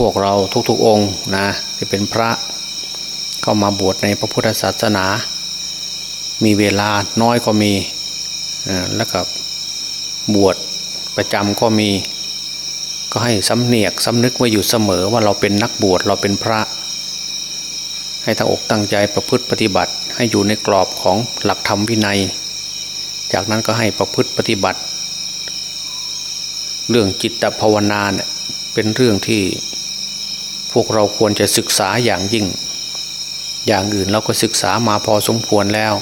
พวกเราทุกๆองค์นะที่เป็นพระเข้ามาบวชในพระพุทธศาสนา มีเวลาน้อยก็มีแล้วก็บวชประจำก็มี ก็ให้สำเนียกสำนึกไว้อยู่เสมอว่าเราเป็นนักบวชเราเป็นพระ ให้ตั้งอกตั้งใจประพฤติปฏิบัติ ให้อยู่ในกรอบของหลักธรรมวินัย จากนั้นก็ให้ประพฤติปฏิบัติ เรื่องจิตภาวนาเนี่ยเป็นเรื่องที่ พวกเราควรจะศึกษาอย่างยิ่ง อย่างอื่นเราก็ศึกษามาพอสมควรแล้ว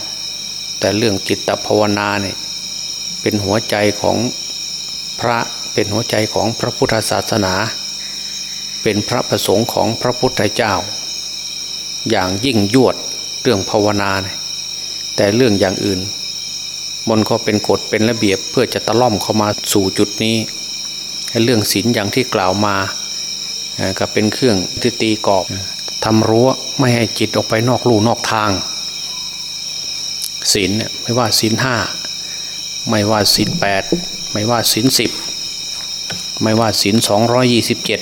แต่เรื่องจิตภาวนาเนี่ยเป็นหัวใจของพระเป็นหัวใจของพระพุทธศาสนา เป็นพระประสงค์ของพระพุทธเจ้า อย่างยิ่งยวดเรื่องภาวนาเนี่ยแต่เรื่องอย่างอื่น มันก็เป็นกฎเป็นระเบียบเพื่อจะตะล่อมเข้ามาสู่จุดนี้ เรื่องศีลอย่างที่กล่าวมา ก็เป็นเครื่องที่ตีกรอบทำรั้วไม่ให้จิตออกไปนอกลู่นอกทางศีลเนี่ยไม่ว่าศีลห้าไม่ว่าศีลแปดไม่ว่าศีลสิบไม่ว่าศีลสองร้อยยี่สิบเจ็ด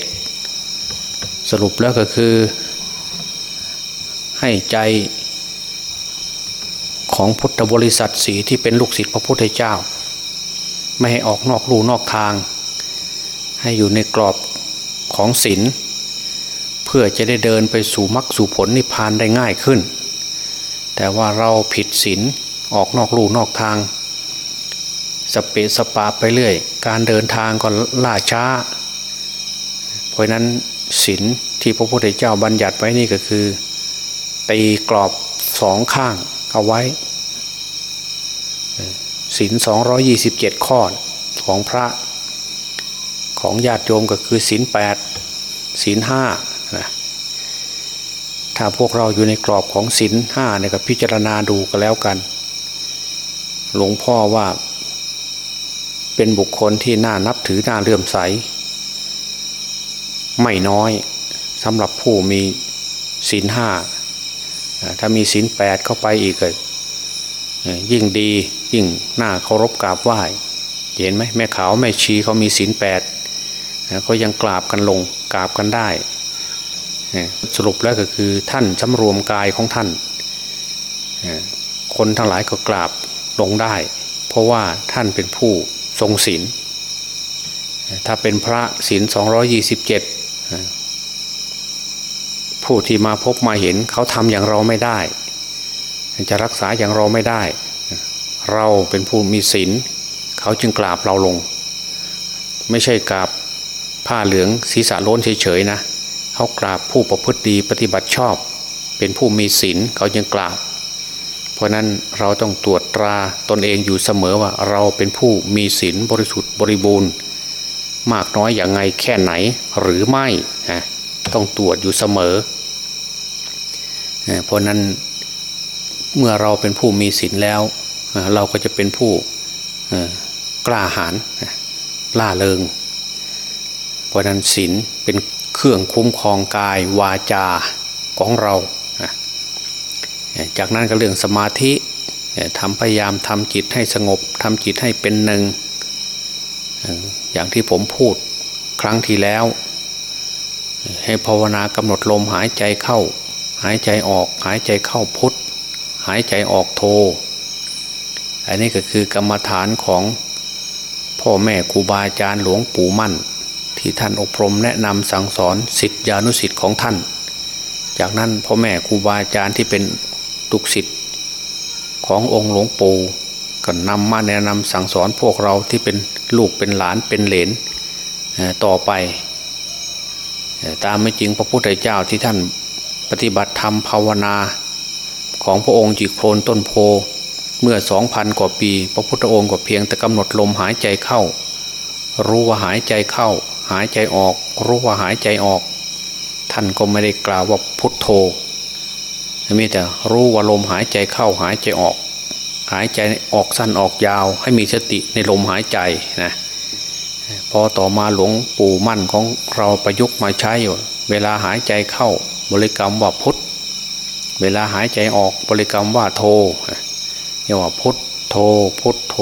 สรุปแล้วก็คือ ให้ใจของพุทธบริษัทสีที่เป็นลูกศิษย์พระพุทธเจ้า ไม่ให้ออกนอกลู่นอกทาง ให้อยู่ในกรอบ ของศีลเพื่อจะได้เดินไปสู่มรรคสู่ผลนิพพานได้ง่ายขึ้น แต่ว่าเราผิดศีลออกนอกลู่นอกทาง สเปสปาไปเรื่อย การเดินทางก็ล่าช้า เพราะนั้นศีลที่พระพุทธเจ้าบัญญัติไว้นี่ก็คือ ตีกรอบสองข้างเอาไว้ศีลสองยี่สิบเจ็ดข้อของพระ ของญาติโยมก็คือศีลแปดศีลห้านะถ้าพวกเราอยู่ในกรอบของศีลห้าเนี่ยก็พิจารณาดูก็แล้วกัน หลวงพ่อว่าเป็นบุคคลที่น่านับถือน่าเลื่อมใส ไม่น้อยสำหรับผู้มีศีลห้าถ้ามีศีลแปดเข้าไปอีกยิ่งดียิ่งน่าเคารพกราบไหว้เห็นไหมแม่ขาวแม่ชีเขามีศีลแปด ก็ยังกราบกันลงกราบกันได้ สรุปแล้วก็คือท่านสำรวมกายของท่าน คนทั้งหลายก็กราบลงได้ เพราะว่าท่านเป็นผู้ทรงศีลถ้าเป็นพระศีลสองยี่สิบเจ็ดผู้ที่มาพบมาเห็นเขาทำอย่างเราไม่ได้ จะรักษาอย่างเราไม่ได้ เราเป็นผู้มีศีลเขาจึงกราบเราลง ไม่ใช่กราบ ผ้าเหลืองศีรษะโล้นเฉยๆนะเขากราบผู้ประพฤติดีปฏิบัติชอบ เป็นผู้มีศีลเขาจึงกราบ เพราะนั้นเราต้องตรวจตราตนเองอยู่เสมอว่าเราเป็นผู้มีศีลบริสุทธิ์บริบูรณ์ มากน้อยอย่างไงแค่ไหนหรือไม่ต้องตรวจอยู่เสมอ เพราะนั้นเมื่อเราเป็นผู้มีศีลแล้ว เราก็จะเป็นผู้กล้าหาญล่าเริง เพราะนั้นศีลเป็นเครื่องคุ้มครองกายวาจาของเรา จากนั้นก็เรื่องสมาธิทำพยายามทำจิตให้สงบทำจิตให้เป็นหนึ่ง อย่างที่ผมพูดครั้งที่แล้ว ให้ภาวนากำหนดลมหายใจเข้า หายใจออกหายใจเข้าพุทหายใจออกโท อันนี้ก็คือกรรมฐานของพ่อแม่ครูบาอาจารย์หลวงปู่มั่น ที่ท่านอบรมแนะนำสั่งสอนสิทธิานุสิทธิ์ของท่าน จากนั้นพ่อแม่ครูบาอาจารย์ที่เป็นตุกศิษย์ขององค์หลวงปู่ก็นำมาแนะนำสั่งสอนพวกเราที่เป็นลูกเป็นหลานเป็นเหลนต่อไป ตามไม่จริงพระพุทธเจ้าที่ท่านปฏิบัติธรรมภาวนาของพระองค์จิโครนต้นโพเมื่อสองพันกว่าปี พระพุทธองค์ก็เพียงแต่กำหนดลมหายใจเข้า รู้ว่าหายใจเข้า หายใจออก รู้ว่าหายใจออก ท่านก็ไม่ได้กล่าวว่าพุทโธมีแต่รู้ว่าลมหายใจเข้าหายใจออก หายใจออกสั้นออกยาว ให้มีสติในลมหายใจนะพอต่อมาหลวงปู่มั่นของเราประยุกต์มาใช้อยู่เวลาหายใจเข้าบริกรรมว่าพุทเวลาหายใจออกบริกรรมว่าโทเรียกว่าพุทโทพุทโท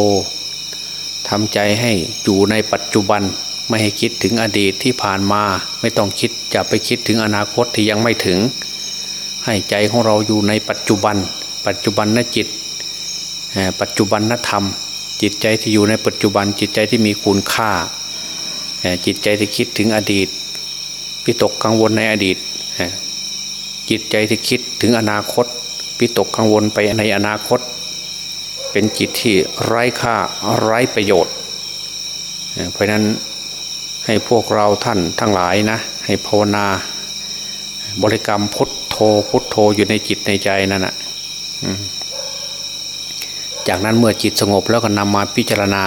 ทำใจให้อยู่ในปัจจุบัน ไม่ให้คิดถึงอดีตที่ผ่านมา ไม่ต้องคิดจะไปคิดถึงอนาคตที่ยังไม่ถึง ให้ใจของเราอยู่ในปัจจุบัน ปัจจุบันนจิต ปัจจุบันนธรรม จิตใจที่อยู่ในปัจจุบันจิตใจที่มีคุณค่า จิตใจที่คิดถึงอดีตพิตกกังวลในอดีต จิตใจที่คิดถึงอนาคตพิตกกังวลไปในอนาคต เป็นจิตที่ไร้ค่าไร้ประโยชน์ เพราะนั้น ให้พวกเราท่านทั้งหลายนะ ให้ภาวนา บริกรรมพุทโธพุทโธอยู่ในจิตในใจนั่นแหะจากนั้นเมื่อจิตสงบแล้วก็นำมาพิจารณา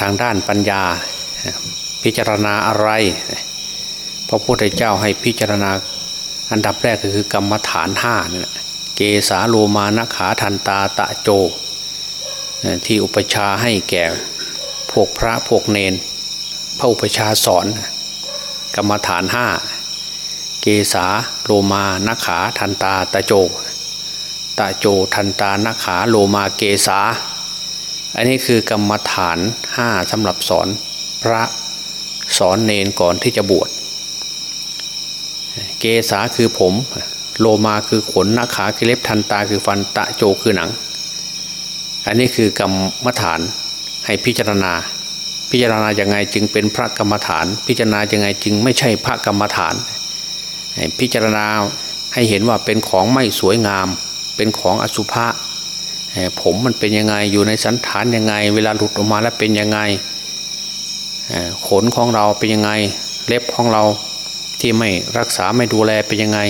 ทางด้านปัญญา พิจารณาอะไร พระพุทธเจ้าให้พิจารณาอันดับแรกก็คือกรรมฐานห้านี่เกสาโลมานขาทันตาตะโจ ที่อุปชาให้แก่พวกพระพวกเนน พระอุปชาสอน กรรมฐานห้าเกสาโลมานขาทันตาตะโจตะโจทันตานขาโลมาเกสาอันนี้คือกรรมฐานห้าสำหรับสอนพระสอนเนนก่อนที่จะบวช เกษาคือผม โลมาคือขนนาขาคือเล็บทันตาคือฟันตะโจคือหนัง อันนี้คือกรรมฐานให้พิจารณา พิจารณาอย่างไงจึงเป็นพระกรรมฐาน พิจารณาอย่างไงจึงไม่ใช่พระกรรมฐาน พิจารณาให้เห็นว่าเป็นของไม่สวยงาม เป็นของอสุภะผมมันเป็นยังไงอยู่ในสันฐานยังไง เวลาหลุดออกมาแล้วเป็นยังไงขนของเราเป็นยังไง เล็บของเราที่ไม่รักษาไม่ดูแลเป็นยังไง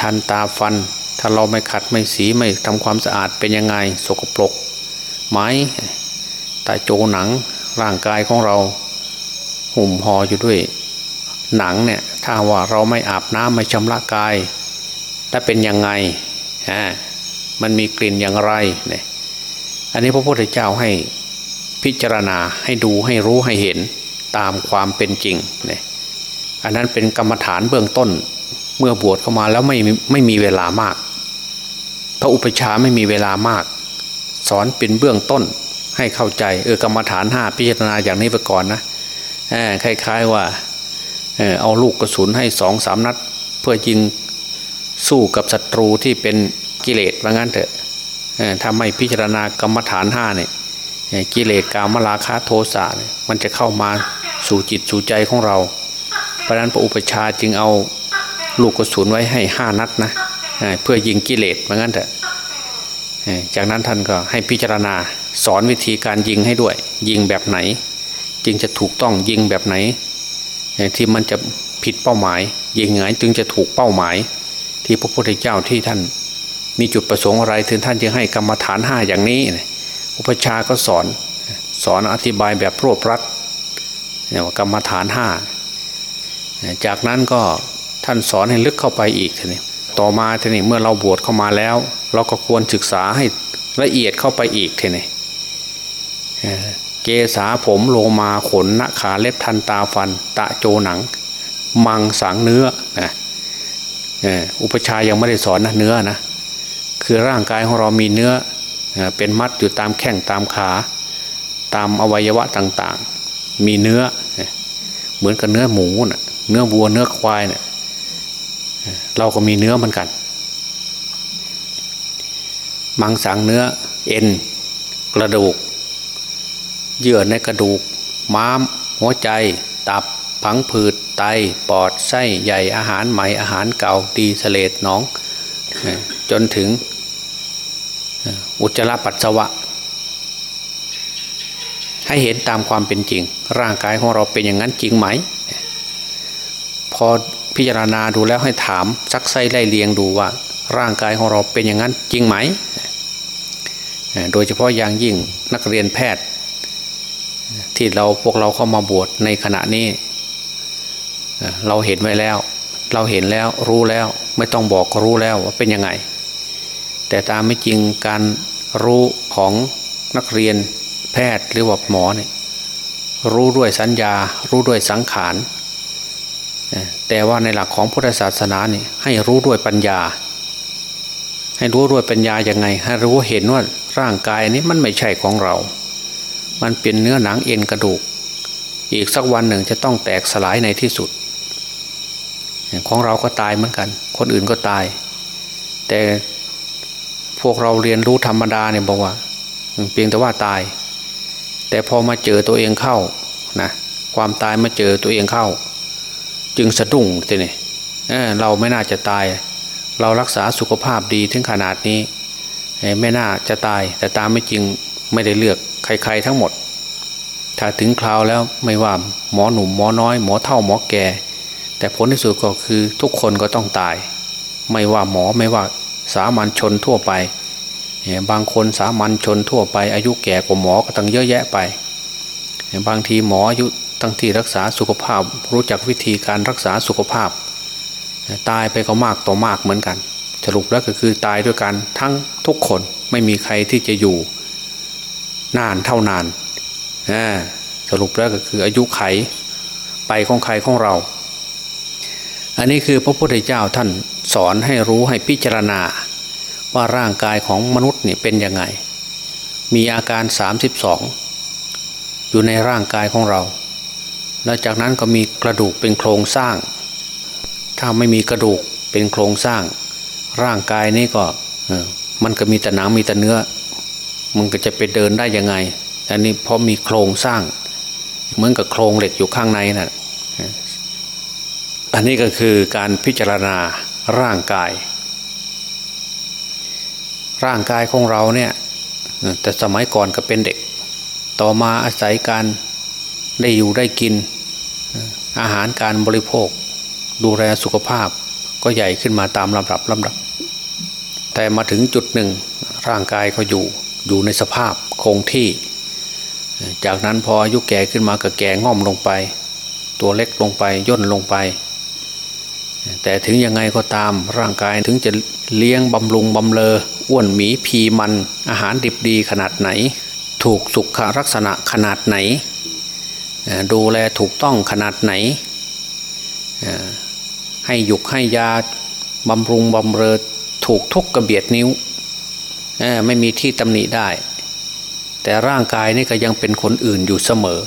ทันตาฟัน ถ้าเราไม่ขัดไม่สีไม่ทำความสะอาดเป็นยังไง สกปรกไหมตาโจหนัง ร่างกายของเราหุ่มห่ออยู่ด้วย หนังเนี่ยถ้าว่าเราไม่อาบน้ำไม่ชำระกายถ้าเป็นยังไงฮะมันมีกลิ่นอย่างไรเนี่ยอันนี้พระพุทธเจ้าให้พิจารณาให้ดูให้รู้ให้เห็นตามความเป็นจริงเนี่ยอันนั้นเป็นกรรมฐานเบื้องต้นเมื่อบวชเข้ามาแล้วไม่ไม่มีเวลามาก พระอุปชาไม่มีเวลามาก สอนเป็นเบื้องต้น ให้เข้าใจเออกรรมฐานห้าพิจารณาอย่างนี้ไปก่อนนะคล้าย ๆว่าเออเอาลูกกระสุนให้สองสามนัด เพื่อยิงสู้กับศัตรูที่เป็นกิเลสว่างั้นเถอะถ้าไม่พิจารณากรรมฐานห้าเนี่ยกิเลสกามราคะโทสะมันจะเข้ามาสู่จิตสู่ใจของเรา เพราะนั้นพระอุปชาจึงเอาลูกกระสุนไว้ให้ห้านัดนะเพื่อยิงกิเลสเหมือนกันเถอะจากนั้นท่านก็ให้พิจารณา สอนวิธีการยิงให้ด้วย ยิงแบบไหนจึงจะถูกต้องยิงแบบไหนที่มันจะผิดเป้าหมาย ยิงไงจึงจะถูกเป้าหมาย ที่พระพุทธเจ้าที่ท่าน มีจุดประสงค์อะไรถึงท่านจึงให้กรรมฐานห้าอย่างนี้อุปชาก็สอนสอนอธิบายแบบรวบรัดเนี่ยกรรมฐานห้าจากนั้นก็ท่านสอนให้ลึกเข้าไปอีกทีนี้ต่อมาทีนี้เมื่อเราบวชเข้ามาแล้ว เราก็ควรศึกษาให้ละเอียดเข้าไปอีกทีนี้ เกษาผมโลมาขนนขาเล็บทันตาฟัน ตะโจหนัง มังสังเนื้อนะอุปชายังไม่ได้สอนนะเนื้อนะคือร่างกายของเรามีเนื้อเป็นมัดอยู่ตามแข้งตามขา ตามอวัยวะต่างๆ มีเนื้อเหมือนกับเนื้อหมูนะ่ะเนื้อวัวเนื้อควายเนี่ยเราก็มีเนื้อเหมือนกัน มังสังเนื้อเอ็นกระดูก เยื่อในกระดูก ม้าม หัวใจ ตับ ผังผืด ไต ปอด ไส้ ใหญ่ อาหารใหม่ อาหารเก่า ดีเสลดน้อง จนถึงอุจจาระปัสสาวะ ให้เห็นตามความเป็นจริง ร่างกายของเราเป็นอย่างนั้นจริงไหม พอพิจารณาดูแล้วให้ถามซักไซไล่เลียงดูว่า ร่างกายของเราเป็นอย่างนั้นจริงไหม โดยเฉพาะอย่างยิ่งนักเรียนแพทย์ ที่เราพวกเราเข้ามาบวชในขณะนี้ เราเห็นไว้แล้ว เราเห็นแล้วรู้แล้วไม่ต้องบอกก็รู้แล้วว่าเป็นยังไง แต่ตามไม่จริงการรู้ของนักเรียนแพทย์หรือว่าหมอเนี่ยรู้ด้วยสัญญา รู้ด้วยสังขารแต่ว่าในหลักของพุทธศาสนาเนี่ยให้รู้ด้วยปัญญา ให้รู้ด้วยปัญญาอย่างไง ให้รู้เห็นว่าร่างกายนี้มันไม่ใช่ของเรา มันเป็นเนื้อหนังเอ็นกระดูก อีกสักวันหนึ่งจะต้องแตกสลายในที่สุด ของเราก็ตายเหมือนกัน คนอื่นก็ตาย แต่พวกเราเรียนรู้ธรรมดาเนี่ยบอกว่าเพียงแต่ว่าตาย แต่พอมาเจอตัวเองเข้านะความตายมาเจอตัวเองเข้า จึงสะดุ้งทีนี่เเราไม่น่าจะตาย เรารักษาสุขภาพดีถึงขนาดนี้ไม่น่าจะตาย แต่ตามไม่จริงไม่ได้เลือก ใครๆทั้งหมด ถ้าถึงคราวแล้วไม่ว่าหมอหนุ่มหมอน้อยหมอเท่าหมอแก่ แต่ผลที่สุดก็คือทุกคนก็ต้องตาย ไม่ว่าหมอไม่ว่าสามัญชนทั่วไป บางคนสามัญชนทั่วไป อายุแก่กว่าหมอก็ตั้งเยอะแยะไป บางทีหมออายุตั้งที่รักษาสุขภาพ รู้จักวิธีการรักษาสุขภาพ ตายไปก็มากต่อมากเหมือนกัน สรุปแล้วก็คือตายด้วยกันทั้งทุกคนไม่มีใครที่จะอยู่ นานเท่านานสรุปแล้วก็คืออายุไขไปของใครของเรา อันนี้คือพระพุทธเจ้าท่านสอนให้รู้ให้พิจารณา ว่าร่างกายของมนุษย์นี่เป็นยังไง มีอาการ 32 อยู่ในร่างกายของเรา แล้วจากนั้นก็มีกระดูกเป็นโครงสร้าง ถ้าไม่มีกระดูกเป็นโครงสร้าง ร่างกายนี้ก็มันก็มีแต่หนังมีแต่เนื้อ มันก็จะไปเดินได้ยังไง อันนี้เพราะมีโครงสร้าง เหมือนกับโครงเหล็กอยู่ข้างในนะ่ะอันนี้ก็คือการพิจารณาร่างกาย ร่างกายของเราเนี่ยแต่สมัยก่อนก็เป็นเด็ก ต่อมาอาศัยการได้อยู่ได้กิน อาหารการบริโภค ดูแลสุขภาพก็ใหญ่ขึ้นมาตามลำดับลำดับ แต่มาถึงจุดหนึ่ง ร่างกายก็อยู่ อยู่ในสภาพคงที่ จากนั้นพออายุแก่ขึ้นมาก็แก่ง่อมลงไป ตัวเล็กลงไปย่นลงไป แต่ถึงยังไงก็ตามร่างกายถึงจะเลี้ยงบำรุงบำเลออ้วนหมีพีมันอาหารดิบดีขนาดไหน ถูกสุขลักษณะขนาดไหน ดูแลถูกต้องขนาดไหน ให้หยุกให้ยาบำรุงบำเรอถูกทุกกระเบียดนิ้ว ไม่มีที่ตำหนิได้ แต่ร่างกายนี่ก็ยังเป็นคนอื่นอยู่เสมอ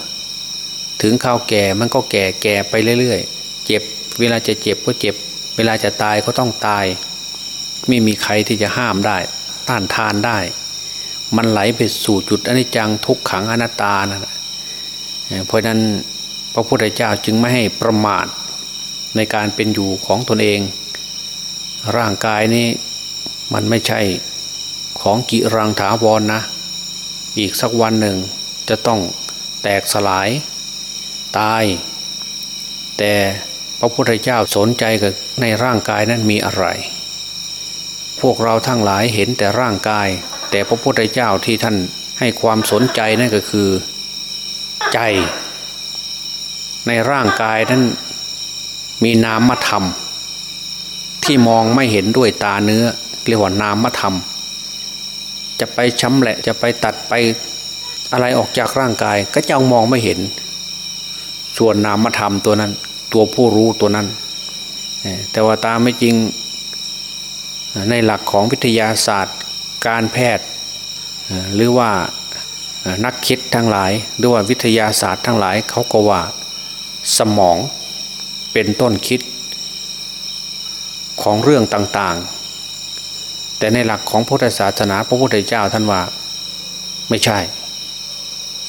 ถึงข้าวแก่มันก็แก่แก่ไปเรื่อยๆ เจ็บเวลาจะเจ็บก็เจ็บ เวลาจะตายก็ต้องตาย ไม่มีใครที่จะห้ามได้ ต้านทานได้ มันไหลไปสู่จุดอนิจจังทุกขังอนัตตานะเพราะนั้นพระพุทธเจ้าจึงไม่ให้ประมาทในการเป็นอยู่ของตนเอง ร่างกายนี้มันไม่ใช่ ของกิรังถาวรนนะ อีกสักวันหนึ่งจะต้องแตกสลายตาย แต่พระพุทธเจ้าสนใจกับในร่างกายนั้นมีอะไร พวกเราทั้งหลายเห็นแต่ร่างกาย แต่พระพุทธเจ้าที่ท่านให้ความสนใจนั่นก็คือใจ ในร่างกายนั้นมีนามธรรม ที่มองไม่เห็นด้วยตาเนื้อเรียกว่านามธรรม จะไปช้ำแหละจะไปตัดไปอะไรออกจากร่างกาย ก็จะมองไม่เห็น ส่วนนามธรรมตัวนั้น ตัวผู้รู้ตัวนั้น แต่ว่าตามไม่จริงในหลักของวิทยาศาสตร์ การแพทย์หรือว่านักคิดทั้งหลาย หรือว่าวิทยาศาสตร์ทั้งหลายเขาก็ว่าสมองเป็นต้นคิดของเรื่องต่าง แต่ในหลักของพุทธศาสนาพระพุทธเจ้าท่านว่า ไม่ใช่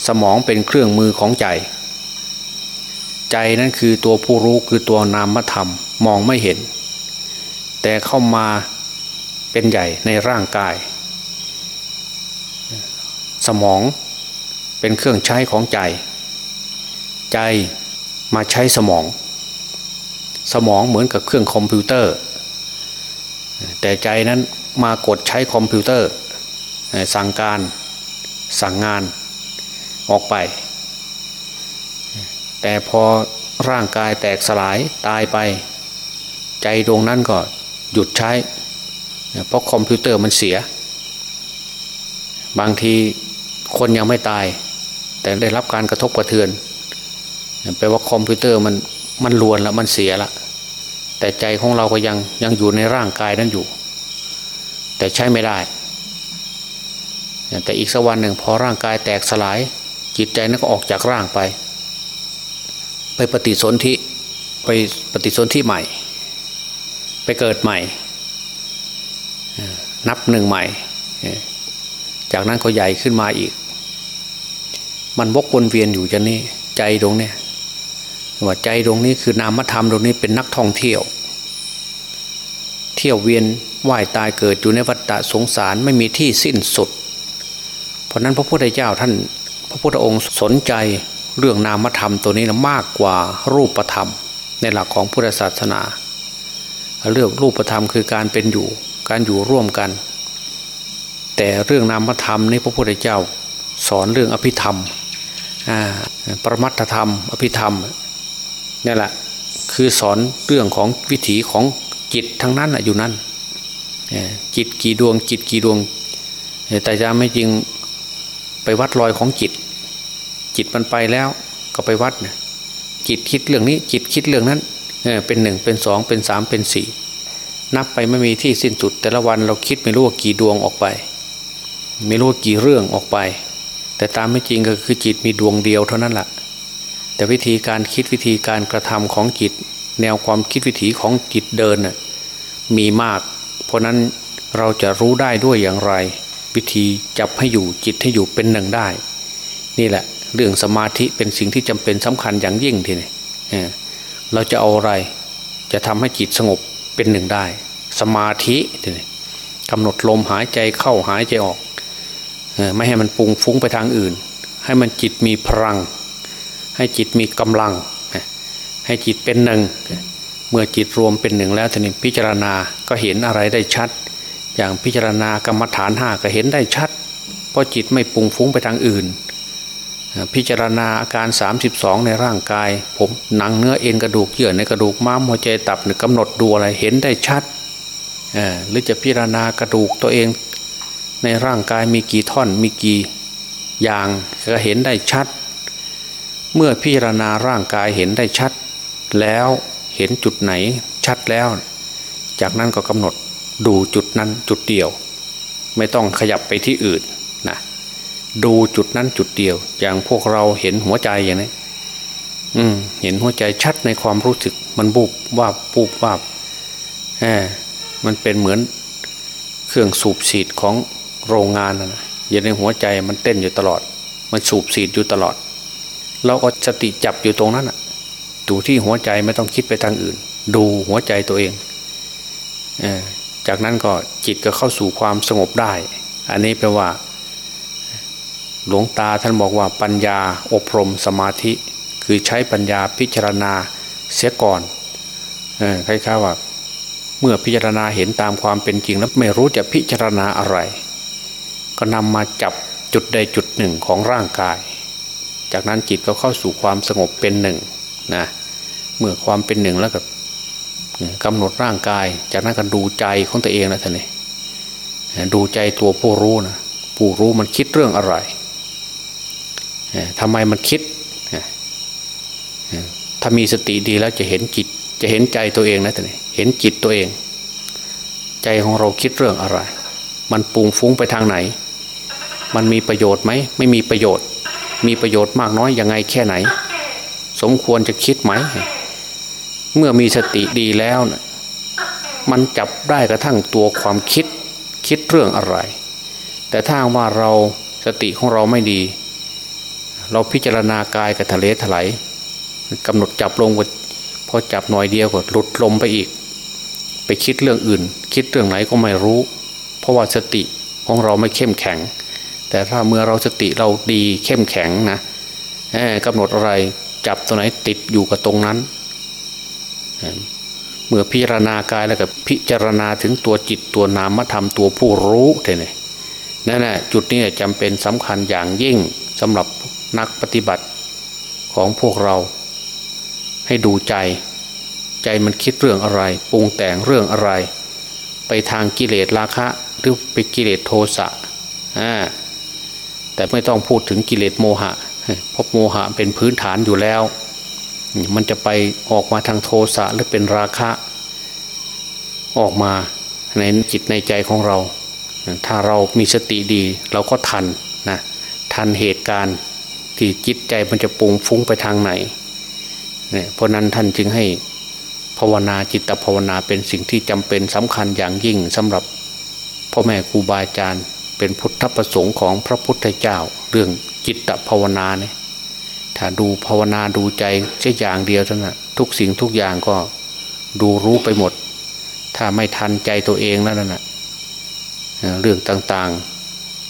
สมองเป็นเครื่องมือของใจ ใจนั้นคือตัวผู้รู้คือตัวนามธรรมมองไม่เห็น แต่เข้ามาเป็นใหญ่ในร่างกาย สมองเป็นเครื่องใช้ของใจ ใจมาใช้สมอง สมองเหมือนกับเครื่องคอมพิวเตอร์ แต่ใจนั้น มากดใช้คอมพิวเตอร์ สั่งการสั่งงานออกไป แต่พอร่างกายแตกสลายตายไป ใจดวงนั้นก็หยุดใช้ เพราะคอมพิวเตอร์มันเสีย บางทีคนยังไม่ตาย แต่ได้รับการกระทบกระเทือนแปลว่าคอมพิวเตอร์มันมันลวนแล้วมันเสียละแต่ใจของเราก็ยังยังอยู่ในร่างกายนั้นอยู่ แต่ใช้ไม่ได้ แต่อีกสักวันหนึ่งพอร่างกายแตกสลาย จิตใจนั้นก็ออกจากร่างไป ไปปฏิสนธิไปปฏิสนธิใหม่ ไปเกิดใหม่ นับหนึ่งใหม่ จากนั้นก็ใหญ่ขึ้นมาอีก มันวกวนเวียนอยู่จะนี่ใจตรงเนี้ยว่าใจตรงนี้คือนามธรรมตรงนี้เป็นนักท่องเที่ยว เที่ยวเวียนว่ายตายเกิดอยู่ในวัฏฏะสงสารไม่มีที่สิ้นสุด เพราะนั้นพระพุทธเจ้าท่าน พระพุทธองค์สนใจเรื่องนามธรรมตัวนี้นะมากกว่ารูปธรรม ในหลักของพุทธศาสนา เรื่องรูปธรรมคือการเป็นอยู่การอยู่ร่วมกัน แต่เรื่องนามธรรมนี่พระพุทธเจ้าสอนเรื่องอภิธรรมประมัตธรรม อภิธรรมนี่แหละคือสอนเรื่องของวิถีของ จิตทั้งนั้นอยู่นั่นจิตกี่ดวงจิตกี่ดวง แต่จะไม่จริงไปวัดรอยของจิต จิตมันไปแล้วก็ไปวัดนะจิตคิดเรื่องนี้จิตคิดเรื่องนั้นเป็นหนึ่งเป็นสองเป็นสามเป็นสี่นับไปไม่มีที่สิ้นสุด แต่ละวันเราคิดไม่รู้ว่ากี่ดวงออกไป ไม่รู้ว่ากี่เรื่องออกไป แต่ตามไม่จริงก็คือจิตมีดวงเดียวเท่านั้นแหละแต่วิธีการคิดวิธีการกระทำของจิต แนวความคิดวิถีของจิตเดินมีมาก เพราะนั้นเราจะรู้ได้ด้วยอย่างไร วิธีจับให้อยู่จิตให้อยู่เป็นหนึ่งได้ นี่แหละ เรื่องสมาธิเป็นสิ่งที่จำเป็นสำคัญอย่างยิ่งทีนี้เราจะเอาอะไร จะทำให้จิตสงบเป็นหนึ่งได้ สมาธิทีนี้กำหนดลมหายใจเข้าหายใจออกไม่ให้มันปุงฟุ้งไปทางอื่น ให้มันจิตมีพลัง ให้จิตมีกำลัง ให้จิตเป็นหนึ่ง เมื่อจิตรวมเป็นหนึ่งแล้วทีนี้พิจารณาก็เห็นอะไรได้ชัด อย่างพิจารณากรรมฐานห้าก็เห็นได้ชัด เพราะจิตไม่ปุงฟุ้งไปทางอื่น พิจารณาอาการ 32 ในร่างกาย ผมหนังเนื้อเอ็นกระดูกเยื่อในกระดูกม้ามหัวใจตับกำหนดดูอะไรเห็นได้ชัดหรือจะพิจารณากระดูกตัวเองในร่างกายมีกี่ท่อนมีกี่อย่างก็เห็นได้ชัด เมื่อพิจารณาร่างกายเห็นได้ชัด แล้วเห็นจุดไหนชัดแล้ว จากนั้นก็กำหนดดูจุดนั้นจุดเดียว ไม่ต้องขยับไปที่อื่นนะดูจุดนั้นจุดเดียว อย่างพวกเราเห็นหัวใจอย่างนี้อืม เห็นหัวใจชัดในความรู้สึก มันบุบว่าปูบว่าแหมมันเป็นเหมือนเครื่องสูบฉีดของโรงงานนะอยู่ในหัวใจมันเต้นอยู่ตลอด มันสูบฉีดอยู่ตลอด เราก็สติจับอยู่ตรงนั้นอะ ดูที่หัวใจไม่ต้องคิดไปทางอื่น ดูหัวใจตัวเองจากนั้นก็จิตก็เข้าสู่ความสงบได้ อันนี้แปลว่า หลวงตาท่านบอกว่าปัญญาอบรมสมาธิ คือใช้ปัญญาพิจารณาเสียก่อนคล้ายๆว่า เมื่อพิจารณาเห็นตามความเป็นจริงแล้วไม่รู้จะพิจารณาอะไร ก็นำมาจับจุดใดจุดหนึ่งของร่างกาย จากนั้นจิตก็เข้าสู่ความสงบเป็นหนึ่ง นะเมื่อความเป็นหนึ่งแล้วก็กำหนดร่างกาย จากนั้นก็ดูใจของตัวเองนะท่านนี่ดูใจตัวผู้รู้นะผู้รู้มันคิดเรื่องอะไรทำไมมันคิด ถ้ามีสติดีแล้วจะเห็นจิต จะเห็นใจตัวเองนะท่านนี่เห็นจิตตัวเอง ใจของเราคิดเรื่องอะไร มันปุงฟุ้งไปทางไหน มันมีประโยชน์ไหมไม่มีประโยชน์ มีประโยชน์มากน้อยยังไงแค่ไหน สมควรจะคิดไหม เมื่อมีสติดีแล้วนะมันจับได้กระทั่งตัวความคิดคิดเรื่องอะไร แต่ถ้าว่าเราสติของเราไม่ดี เราพิจารณากายกับทะเลถลายกำหนดจับลงพอจับหน่อยเดียวก็หลุดลมไปอีก ไปคิดเรื่องอื่น คิดเรื่องไหนก็ไม่รู้ เพราะว่าสติของเราไม่เข้มแข็ง แต่ถ้าเมื่อเราสติเราดีเข้มแข็งนะกำหนดอะไร จับตัวไหนติดอยู่กับตรงนั้น เมื่อพิจารณากายแล้วก็พิจารณาถึงตัวจิตตัวนามธรรมตัวผู้รู้เนี่นั่นแหละจุดนี้จำเป็นสำคัญอย่างยิ่งสำหรับนักปฏิบัติของพวกเราให้ดูใจ ใจมันคิดเรื่องอะไรปรุงแต่งเรื่องอะไร ไปทางกิเลสราคะ หรือไปกิเลสโทสะแต่ไม่ต้องพูดถึงกิเลสโมหะ เพราะโมหะเป็นพื้นฐานอยู่แล้ว มันจะไปออกมาทางโทสะหรือเป็นราคะ ออกมาในจิตในใจของเรา ถ้าเรามีสติดี เราก็ทันนะทันเหตุการณ์ที่จิตใจมันจะปุงฟุ้งไปทางไหนเนี่ยเพราะนั้นท่านจึงให้ภาวนาจิตภาวนาเป็นสิ่งที่จำเป็นสำคัญอย่างยิ่งสำหรับพ่อแม่ครูบาอาจารย์เป็นพุทธประสงค์ของพระพุทธเจ้าเรื่อง จิตภาวนาเนี่ยถ้าดูภาวนาดูใจแค่อย่างเดียวเท่านั้นทุกสิ่งทุกอย่างก็ดูรู้ไปหมด ถ้าไม่ทันใจตัวเองแล้วนั่นแหะเรื่องต่าง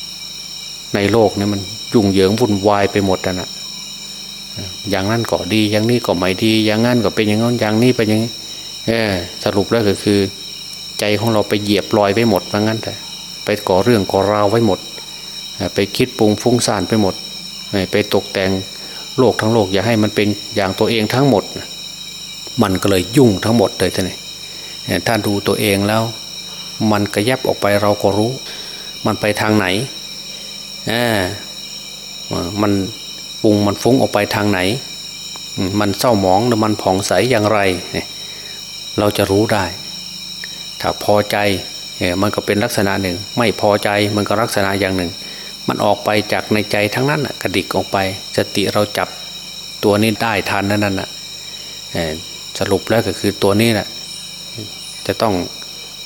ๆ ในโลกนี้มันยุ่งเหยิงวุ่นวายไปหมดนะอย่างนั้นก็ดี อย่างนี้ก็ไม่ดี อย่างนั้นก็เป็นอย่างนั้นอย่างนี้เป็นอย่างนี้สรุปแล้วก็คือ ใจของเราไปเหยียบลอยไปหมดว่างั้นแต่ไปก่อเรื่องก่อราวไว้หมด ไปคิดปรุงฟุ้งซ่านไปหมด ไปตกแต่งโลกทั้งโลก อย่าให้มันเป็นอย่างตัวเองทั้งหมด มันก็เลยยุ่งทั้งหมดเลยท่านนี่ถ้าดูตัวเองแล้ว มันกระยับออกไปเราก็รู้ มันไปทางไหนมันปรุงมันฟุ้งออกไปทางไหน มันเศร้าหมองหรือมันผ่องใสอย่างไร เราจะรู้ได้ ถ้าพอใจมันก็เป็นลักษณะหนึ่ง ไม่พอใจมันก็ลักษณะอย่างหนึ่ง มันออกไปจากในใจทั้งนั้นกระดิกออกไป สติเราจับตัวนี้ได้ทันนั่นน่ะสรุปแล้วก็คือตัวนี้แหละจะต้อง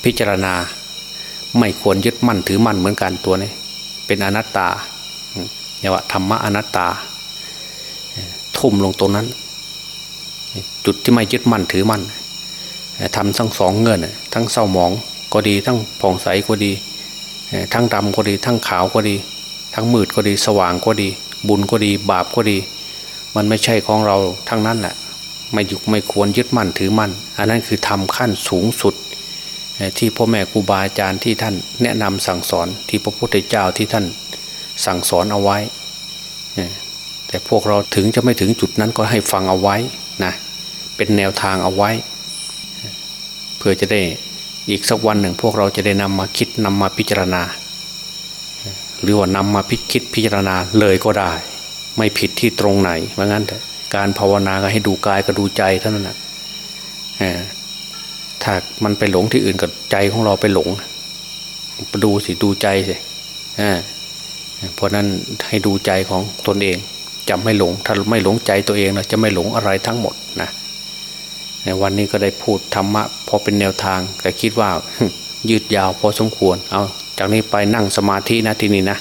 พิจารณา ไม่ควรยึดมั่นถือมั่นเหมือนกันตัวนี้ เป็นอนัตตาเยกว่าธรรมะอนัตตา ทุ่มลงตรงนั้น จุดที่ไม่ยึดมั่นถือมั่นทำทั้งสองเงื่อนทั้งเศร้าหมองก็ดี ทั้งผ่องใสก็ดี ทั้งดำก็ดี ทั้งขาวก็ดี ทั้งมืดก็ดีสว่างก็ดี บุญก็ดีบาปก็ดี มันไม่ใช่ของเราทั้งนั้นแหละไม่ยุกไม่ควรยึดมั่นถือมั่น อันนั้นคือทำขั้นสูงสุด ที่พ่อแม่ครูบาอาจารย์ที่ท่านแนะนำสั่งสอนที่พระพุทธเจ้าที่ท่านสั่งสอนเอาไว้ แต่พวกเราถึงจะไม่ถึงจุดนั้นก็ให้ฟังเอาไว้นะเป็นแนวทางเอาไว้ เพื่อจะได้อีกสักวันหนึ่งพวกเราจะได้นำมาคิดนำมาพิจารณา หรือว่านำมาพิคิดพิจารณาเลยก็ได้ ไม่ผิดที่ตรงไหนเพราะงั้นการภาวนาก็ให้ดูกายก็ดูใจเท่านั้นนะถ้ามันไปหลงที่อื่นกับใจของเราไปหลงไปดูสิดูใจสิเพราะนั้นให้ดูใจของตนเองจะไม่หลง ถ้าไม่หลงใจตัวเองนะจะไม่หลงอะไรทั้งหมดนะในวันนี้ก็ได้พูดธรรมะพอเป็นแนวทางแต่คิดว่ายืดยาวพอสมควร เอา จากนี้ไปนั่งสมาธินะที่นี่นะ